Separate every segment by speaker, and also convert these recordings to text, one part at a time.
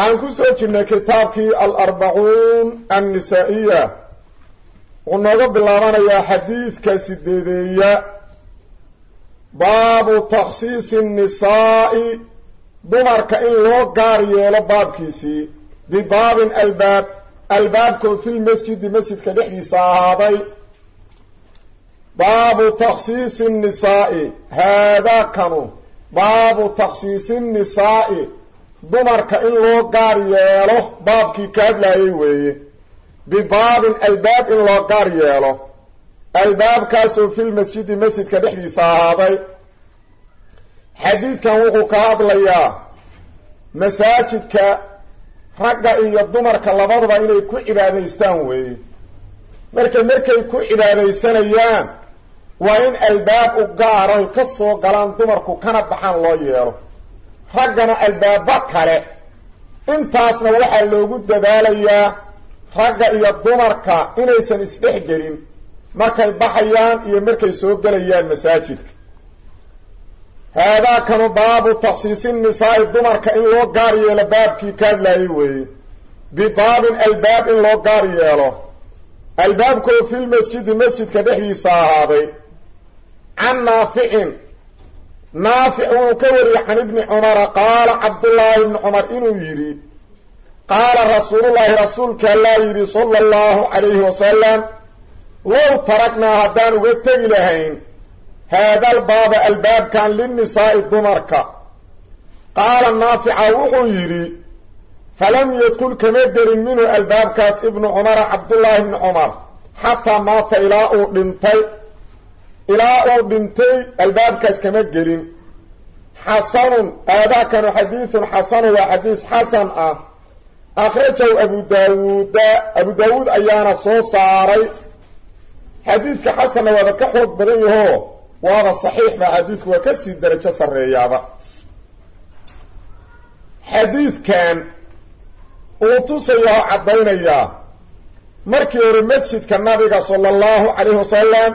Speaker 1: aan ku soo jirnay kitaabkii alarbacuun annisaa-iya. Wuxuu nooga bilaabanayaa xadiidka sideedeeya baabu takhsiisi nnisaa'i dumarka in loo gaar yeelo baabkiisii bibaabin albaab albaabkoo filmasjidi masjidka dhexdiisa ahaaday. Baabu takhsiisi nnisaa'i haadaa kanu. Baabu takhsiisi nnisaa'i dumarka in loo gaar yeelo baabkii ka hadlaayay weeye. Bibaabin albaab in loo gaar yeelo. Albaabkaasoo filmasjidi masjidka dhexdiisa ahaaday. Xadiidkan wuxuu ka hadlayaa masaajidka ragga iyo dumarka labaduba inay ku cibaadaystaan weeye. Marka markay ku cibaadaysanayaan waa in albaab u gaaraho ka soo galaan dumarku kana baxaan loo yeelo raggana albaabo kale. Intaasna waxaa loogu dadaalayaa ragga iyo dumarka inaysan isdhex gelin. Markay baxayaan iyo markay soo gelayaan masaajidka. Haadaakanu baabu takhsiisi nisaa'i dumarka in loo gaar yeelo baabkii ka hadlaayay weeye bibaabin albaab in loo gaar yeelo. Albaabkoo filmasjidi masjidka dhexdiisa ahaaday. Can naaficin naafic wuu ka wariyey can ibni cumara qaala cabdullaahi ibni cumar inuu yidhi qaala rasuulullaahi rasuulka allaa yidhi sala allahu calayhi wasalam low taragnaa haddaan uga tegi lahayn haadal baaba albaabkan linnisaa'i dumarka. Qaala naafica wuxuu yidhi falam yadkul kama gelin minhu albaabkaas ibnu cumara cabdullaahi ibni cumar xataa maata ilaa uu dhintay ilaa uu dhintay albaabkaas kama gelin. Xasanun aadaakanu xadiidun xasanun waa xadiis xasan ah. Akhrajahu abu daawuuda abu daawuud ayaana soo saaray. Xadiidka xasanna waaba ka xoog badan yahoo waaba saxiix ba xadiidku waa ka sii darajo sarreeyaaba. Xadiidkan uu tusaya oo caddaynayaa markii hore masjidka nabiga sala allahu calayhi wasalam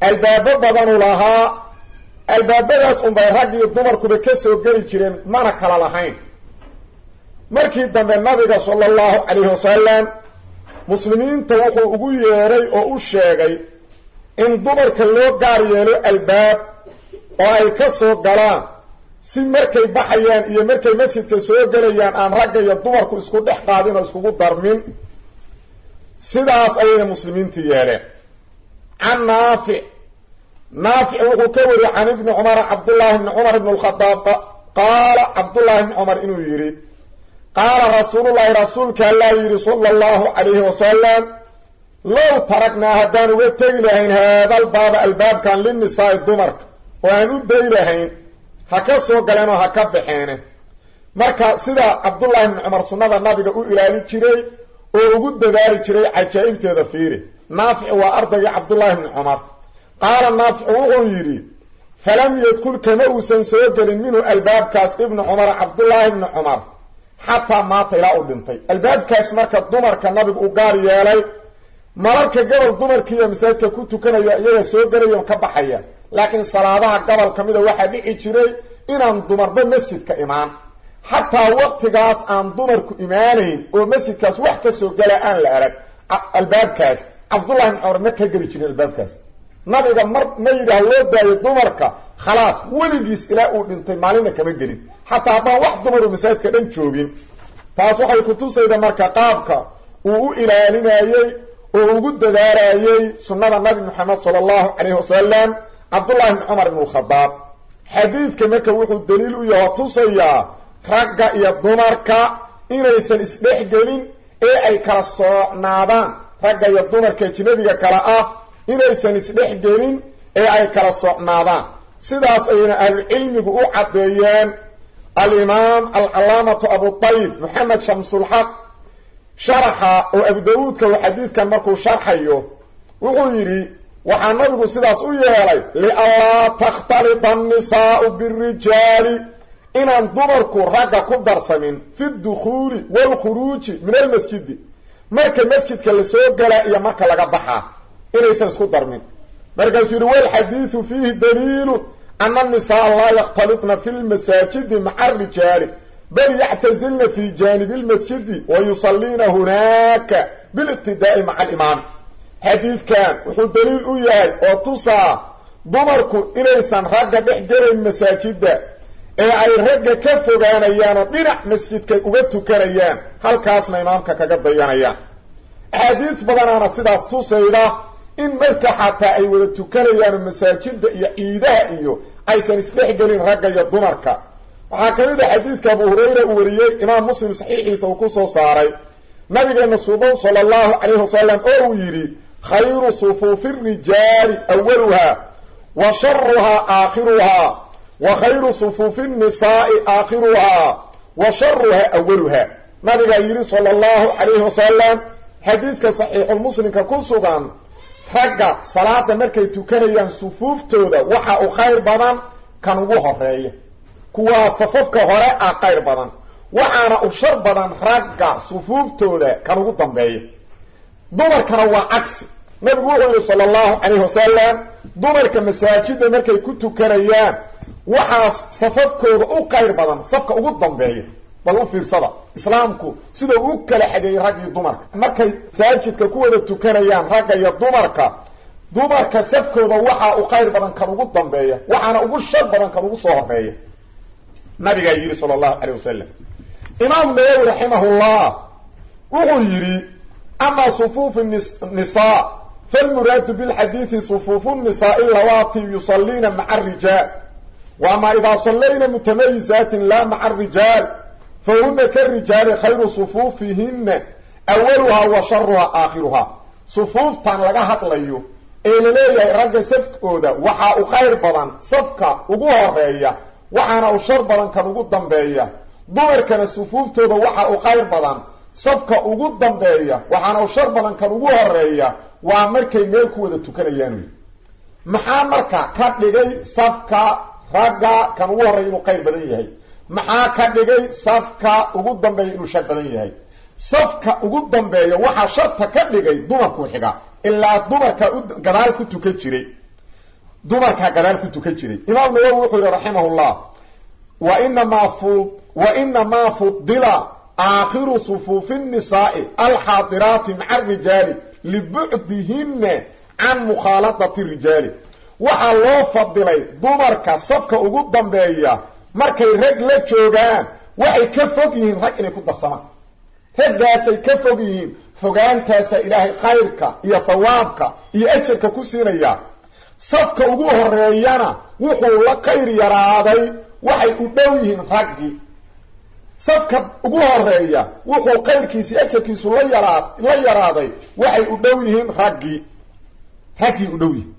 Speaker 1: albaabo badanu lahaa. Albaabadaas unbay rag iyo dumarkuba ka soo geli jireen mana kala lahayn. Markii dambe nabiga sala allahu calayhi wasalam muslimiinta wuxuu ugu yeedhay oo u sheegay in dumarka loo gaar yeelo albaab oo ay ka soo galaan si markay baxayaan iyo markay masjidka soo gelayaan aan ragga iyo dumarku isku dhex qaadin oo iskugu darmin. Sidaas ayayna muslimiinta yeeleen can naafic naafic wuxuu ka wariyey can ibni cumara cabdullaahi ibni cumar ibn lkhadaab qaala cabdullaahi ibni cumar inuu yidhi qaala rasuulullaahi rasuulka allaa yidhi sala allahu calayhi wasalam low taragnaa haddaan uga tegi lahayn haadal baaba albaabkan linnisaa'i dumarka oo aan u day lahayn ha ka soo galeen oo ha ka baxeene marka sidaa cabdullaahi ibni cumar sunnada nabiga u ilaali jiray oo ugu dadaali jiray cajaa'ibteeda fiiri naafic waa ardaygii cabdullaahi ibni cumar qaala naafic wuxuu yidhi falam yadkul kama uusan soo gelin minhu albaabkaas ibnu cumar cabdullaahi ibni cumar. Xataa maata ilaa uu dhintay. Albaabkaas marka dumarka nabigu u gaar yeelay mararka gobol dumarkiiyo masaajidka ku tukanaya iyaga soo gelaya ka baxaya. Laakiin salaadaha gobol ka mida waxaa dhici jiray inaan dumarba masjidka imaan. Xataa waqtigaas aan dumarku imaanayn oo masjidkaas wax ka soo gala aan la arag. Albaabkaas cabdullahi ibn cumar ma ka geli jirin albaabkaas. Nabiga mar ma yidhaah loo daayo dumarka khalaas weligiis ilaa uu dhintay maalina kama gelin. Xataa haddaan wax dumaru masaajidka dhan joogin taas waxay kutusayda marka qaabka uu u ilaalinayey oo ugu dadaalayey sunnada nabi moxamed sala allahu calayhi wasalam cabdullahi ibni cumar ibn lkhadaab xadiidka marka wuxuu daliil u yaho tusayaa ragga iyo dumarka inaysan isdhex gelin ee ay kala soocnaadaan ragga iyo dumarka ajnabiga kale ah inaysan isdhex gelin ee ay kala socnaadaan sidaas ayayna ahlucilmigu u caddeeyeen alimaam alcalaamatu abutayib moxamed shamsulxaq sharaxa oo abu dawuudka uu xadiidkan markuu sharxayo wuxuu yidhi waxaa nabigu sidaas u yeelay lianlaa takhtalita annisaa'u birijaali inaan dumarku ragga ku darsamin fi dukhuuli waalkhuruuji min almasjidi marka masjidka la soo galaa iyo marka laga baxaa inaysan isku darmin. Markaasuu yidhi walxadiidu fiihi daliilu ana annisaaa laa yakhtalitna fi lmasaajidi maca arijaali bal yactazilna fi jaanibi lmasjidi wa yusalliina hunaaka biliqtidaa'i maca alimaami xadiidkan wuxuu daliil u yahay oo tusaa dumarku inaysan ragga dhex gelayn masaajidda ee ay ragga ka fogaanayaan dhinac masjidka uga tukanayaan halkaasna imaamka kaga dayanayaan. Axaadiis badanaana sidaas tusayda in marka xataa ay wada tukanayaanoo masaajidda iyo ciidaha iyo aysan isdhexgelin ragga iyo dumarka. Waxaa ka mid a xadiidka abu hurayra uu wariyey imaam muslim saxiixiisa uu ku soo saaray. Nabigeena suuban sala allahu calayhi wasalam oo uu yidhi khayru sufuufi rijaali awaluha wa sharuhaa aakhiruhaa wa khayru sufuufi nnisaai aakhiruhaa wa sharuhaa awaluha nabigaa yidhi sala allahu calayhi wasalam xadiidka saxiixulmuslimka ku sugan ragga salaada markay tukanayaan sufuuftooda waxa uu khayr badan kan ugu horreeya kuwaa safafka hore ah khayr badan waxaana u shar badan ragga sufuuftooda kan ugu dambeeya dumarkana waa cagsi nabigu wuxuu yihi sala allahu calayhi wasalam dumarka masaajida markay ku tukanayaan waxaa safafkooda u khayr badan safka ugu dambeeya bal u fiirsada. Islaamku sida u kala xageeyey rag iyo dumarka. Markay masaajidka ku wada tukanayaan ragga iyo dumarka dumarka safkooda waxaa u khayr badan kan ugu dambeeya waxaana ugu shar badan kan ugu soo horreeya nabigaa yidhi sala allahu calayh wasalam imaamu nawowi raximahullah wuxuu yidhi ama sufuufu nisaa falmuraadu bilxadiidi sufuufu nisaai lawaati yusaliina maca arijaal idaa sallayna mutamayizaatin laa maca arijaal fahuna karijaali khayru sufuufihina awaluhaa wa sharuhaa aakhiruhaa sufuuftan laga hadlayo ee la leeyahay ragga safkooda waxaa u khayr badan safka ugu horreeya waxaana u shar badan kan ugu dambeeya. Dumarkana sufuuftooda waxa u khayr badan safka ugu dambeeya waxaana u shar badan kan ugu horreeya waa markay meel ku wada tukanayaan. Maxaa marka ka dhigay safka ragga kan ugu horreeya inuu khayr badan yahay. Maxaa ka dhigay safka ugu dambeeya inuu shar badan yahay? Safka ugu dambeeya waxaa sharta ka dhigay dumarku xiga. Ilaa dumarka gadaal ku tukan jiray. Dumarkaa gadaal ku tukan jiray. Imaam nawowi wuxuu yihi raximahullah wa inamaa fu wa inamaa fudila aakhiru sufuufi nnisaai alxaadiraati maca arijaali libucdihina can mukhaaladati rijaali waxaa loo fadilay dumarka safka ugu dambeeya markay rag la joogaan waxay ka fog yihiin rag inay ku darsamaan raggaasay ka fog yihiin fogaantaasaa ilaahay khayrka iyo thawaabka iyo ajarka ku siinaya. Safka ugu horeeyana wuxuu la khayr yaraaday waxay u dhow yihiin raggii. Safka ugu horreeya wuxuu khayrkiisi ajarkiisu la yaraa la yaraaday waxay u dhow yihiin raggii. Raggii u dhow yihiin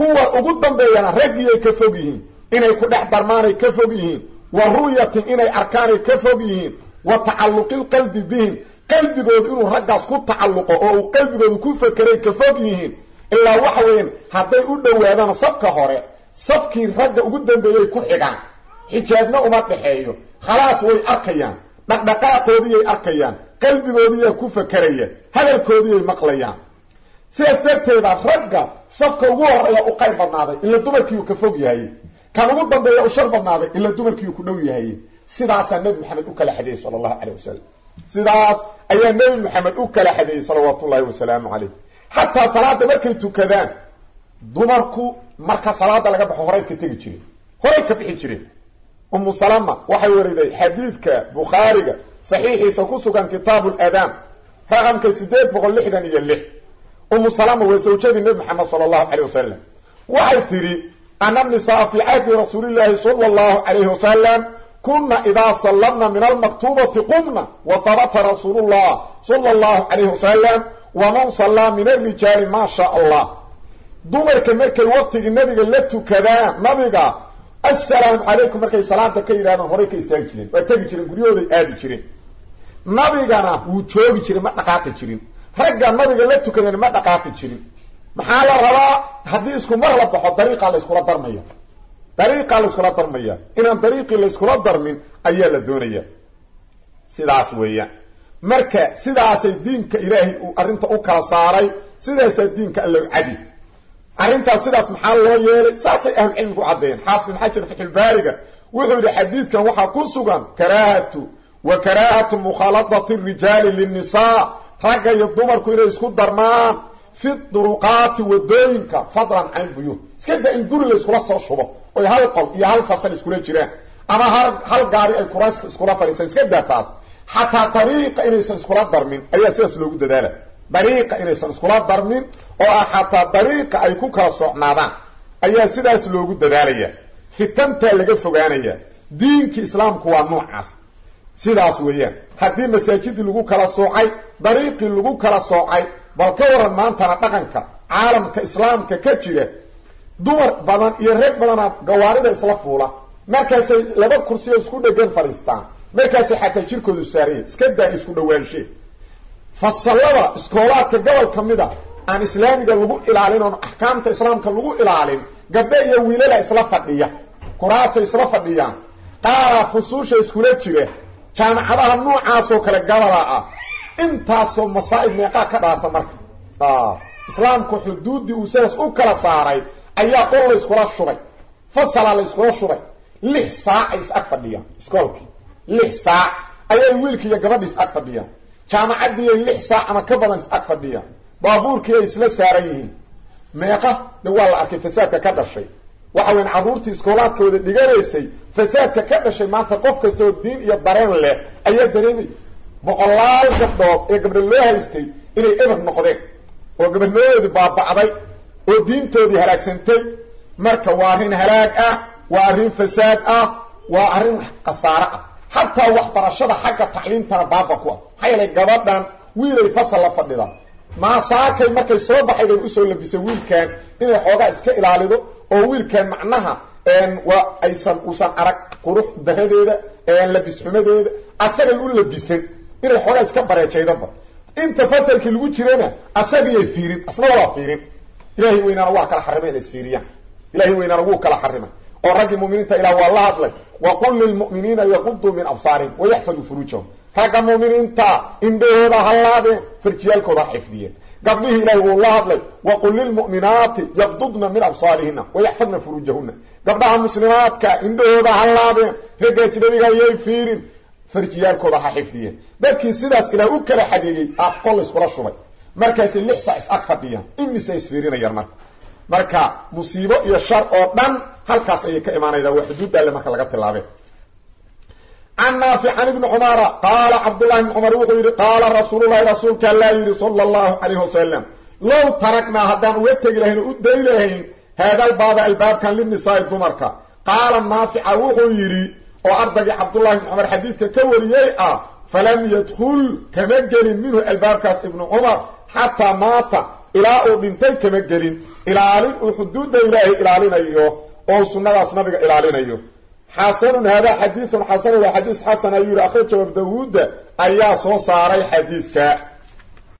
Speaker 1: kuwa ugu dambeeyana raggiiay ka fog yihiin inay ku dhex darmaanay ka fog yihiin wa ru'yatin inay arkaanay ka fog yihiin wa tacalluqilqalbi bihim qalbigoodu inuu raggaas ku tacalluqo oo uu qalbigoodu ku fakeray ka fog yihiin ilaa waxa weeyaan hadday u dhowaadaan safka hore safkii ragga ugu dambeeyay ku xigaan. Xijaabna uma dhexeeyo khalaas way arkayaan. Dhaqdhaqaaqoodiyay arkayaan. Qalbigoodiyaa ku fakeraya hadalkoodiyay maqlayaan sidaas darteeda ragga safka ugu horreeya u qayr badnaaday ila dumarkiiu ka fog yahay. Kan ugu dambeeya u shar badnaaday ila dumarkiiu ku dhow yahay. Sidaasaa nebi maxamed u kala xadeeyey sala allahu caleyh wasalam sidaas ayaa nebi maxamed u kala xadeeyey salawaatu ullahi wasalaamu caleyh xataa salaada markay tukadaan dumarku marka salaada laga baxo horay ka tegi jireen horay ka bixi jireen umu salama waxay wariday xadiidka bukhaariga saxiixiisa ku sugan kitaabu ladaan raqamka sideed boqol lixdan iyo lix umu salama waa sawjadii nebi maxamed sala allahu caleyh wasalam waxay tidhi ana nisaa fii cahdi rasuulillaahi sala allahu calayhi wasalam kuna idaa sallamna min almaktubati qumna wa habata rasuulullah sala allahu calayhi wasalam waman sallaa min alrijaali maa shaa allah dumarka markay waqtigii nabiga la tukadaan nabiga assalaamu calaykum markay salaada ka yidhahdaan horay ka istaagi jireen waa tegi jireen guryahooday aadi jireen. Nabigana wuu joogi jiray ma dhaqaaqi jirin ragga nabiga la tukadeen ma dhaqaaqi jirin. Maxaa la rabaa? Haddii isku mar la baxo dariiqaa layskula darmaya. Dariiqaa layskula darmaya. Inaan dariiqii layskula darmin ayaa la doonaya. Sidaas weeyaan. Marka sidaasay diinka ilaahay uu arrinta u kala saaray sidaasaa diinka alla cadi. Arrintaas sidaas maxaa loo yeelay? Saasay ahlucilmigu caddeeyeen xaafid ibn xajar fatxulbaariga wuxuu yidhi xadiidkan waxaa ku sugan karaahatu wa karaahatu mukhaaladati rijaali linnisaa ragga iyo dumarku inay isku darmaan fi duruqaati waddooyinka fadlan can buyuut iska da in guri la iskula soo shubo oy hal qol iyo hal fasal iskula jiraan ama hal hal gaari ay kurayska iskula fadhiisaan iska daa taas xataa dariiqa inaysan iskula darmin ayaa sidaas loogu dadaala. Dariiqa inaysan iskula darmin oo ah xataa dariiqa ay ku kala socnaadaan ayaa sidaas loogu dadaalaya fitantaa laga fogaanaya diinkii islaamku waa noocaas sidaas weeyaan. Haddii masaajidii lagu kala soocay dariiqii lagu kala soocay bal ka waran maantana dhaqanka caalamka islaamka ka jira dumar badan iyo reer badana gawaarida isla fuula. Markaasay laba kursiyo isku dhegan fadhiistaan. Markaasay xataa jirkoodu saaraya iska daa isku dhawaanshe. Fasallada iskoolaadka gobol ka mid a aan islaamiga lagu ilaalin oon axkaamta islaamka lagu ilaalin gabdhe iyo wiilala isla fadhiya kuraasay isla fadhiyaan. Qaaraa fusuusha iskula jira jaamacadaha noocaasoo kale gabalaa ah. Intaasoo masaa'ib meeqaa ka dhaarta marka. Islaamku xuduuddii uu sidaas u kala saaray ayaa qol la yskula shubay. Fasalaa la yskula shubay. Lix saac ay is ag fadhiyaan iskoolkii. Lix saac ayay wiilkii iyo gabadhii is ag fadhiyaan. Jaamacaddiiay lix saac ama ka badan is ag fadhiyaan. Baabuurkii ay isla saaran yihiin. Meeqa de waa la arkay fasaadka ka dhashay waxa weyan carruurtii iskoolaadka wada dhiganaysay fasaadka ka dhashay maanta qof kasta oo diin iyo dareen leh ayaa dareemay. Boqolaal gabdhood ee gabdho loo haystay inay eber noqdeen oo gabadhnoodoodii baaba'day oo diintoodii halaagsantay. Marka waa arrin halaag ah waa arrin fasaad ah waa arrin khasaare ah. Xataa waxbarashada xagga tacliimtana baaba ku ah. Maxaa yeelay gabadhan wiilay fasal la fadhida maasaakay markay soo baxay bay u soo labisay wiilkan inay xoogaa iska ilaalido oo wiilkan macnaha waa aysan uusan arag qurux daradeeda labisxumadeeda asagay u labisan inay xoogaa iska bareejaydaba inta fasalkii lagu jirana asagiyay fiirin asna walaa fiirin. Ilahay weynaana waa kala xarimay inay isfiiriyaan ilahay weynaana wuu kala xarimay. Oo raggii muminiinta ilah waa la hadlay waqul lilmu'miniina yaquduu min absaarihim wayaxfaduu furuujahum. Ragga muminiinta indhahooda ha laabeen farjiyaalkooda ha xifdiyeen gabdhihii ilahay wuu la hadlay waqul lilmu'minaati yaqdudna min absaarihina wayaxfadna furuujahuna gabdhaha muslimaadka indhahooda ha laabeen ragga ajnabiga ayay fiirin farjiyaalkooda ha xifdiyeen. Dadkii sidaas ilaah u kala xadeeyey ah qol la iskula shubay. Markaasay lix saac is ag fadhiyaan. Imise isfiirinayaan marka. Marka musiibo iyo shar oo dhan halkaas ayay ka imaanaydaa waa xuduudda alle marka laga tilaabay can naafic can ibni cumara qaala cabdullahi ibni cumar wuxuu yidhi qaala rasuululahi rasuulka allaa yidhi sala allahu calayhi wasalam low taragnaa haddaan uga tegi lahayn oo u day lahayn haadalbaaba albaabkan linisaai dumarka qaala naafica wuxuu yidhi oo ardaygii cabdullahi ibni cumar xadiidka ka wariyey ah falam yadkhul kama gelin minhu albaabkaas ibnu cumar xataa maata ilaa uu dhintay kama gelin ilaalin uu xuduudda ilaahay ilaalinayo oo sunnadaas nabiga ilaalinayo xasanun haadaa xadiidun xasan waa xadiis xasan ayuu yihi akhrajahu abu dawuuda ayaa soo saaray xadiidka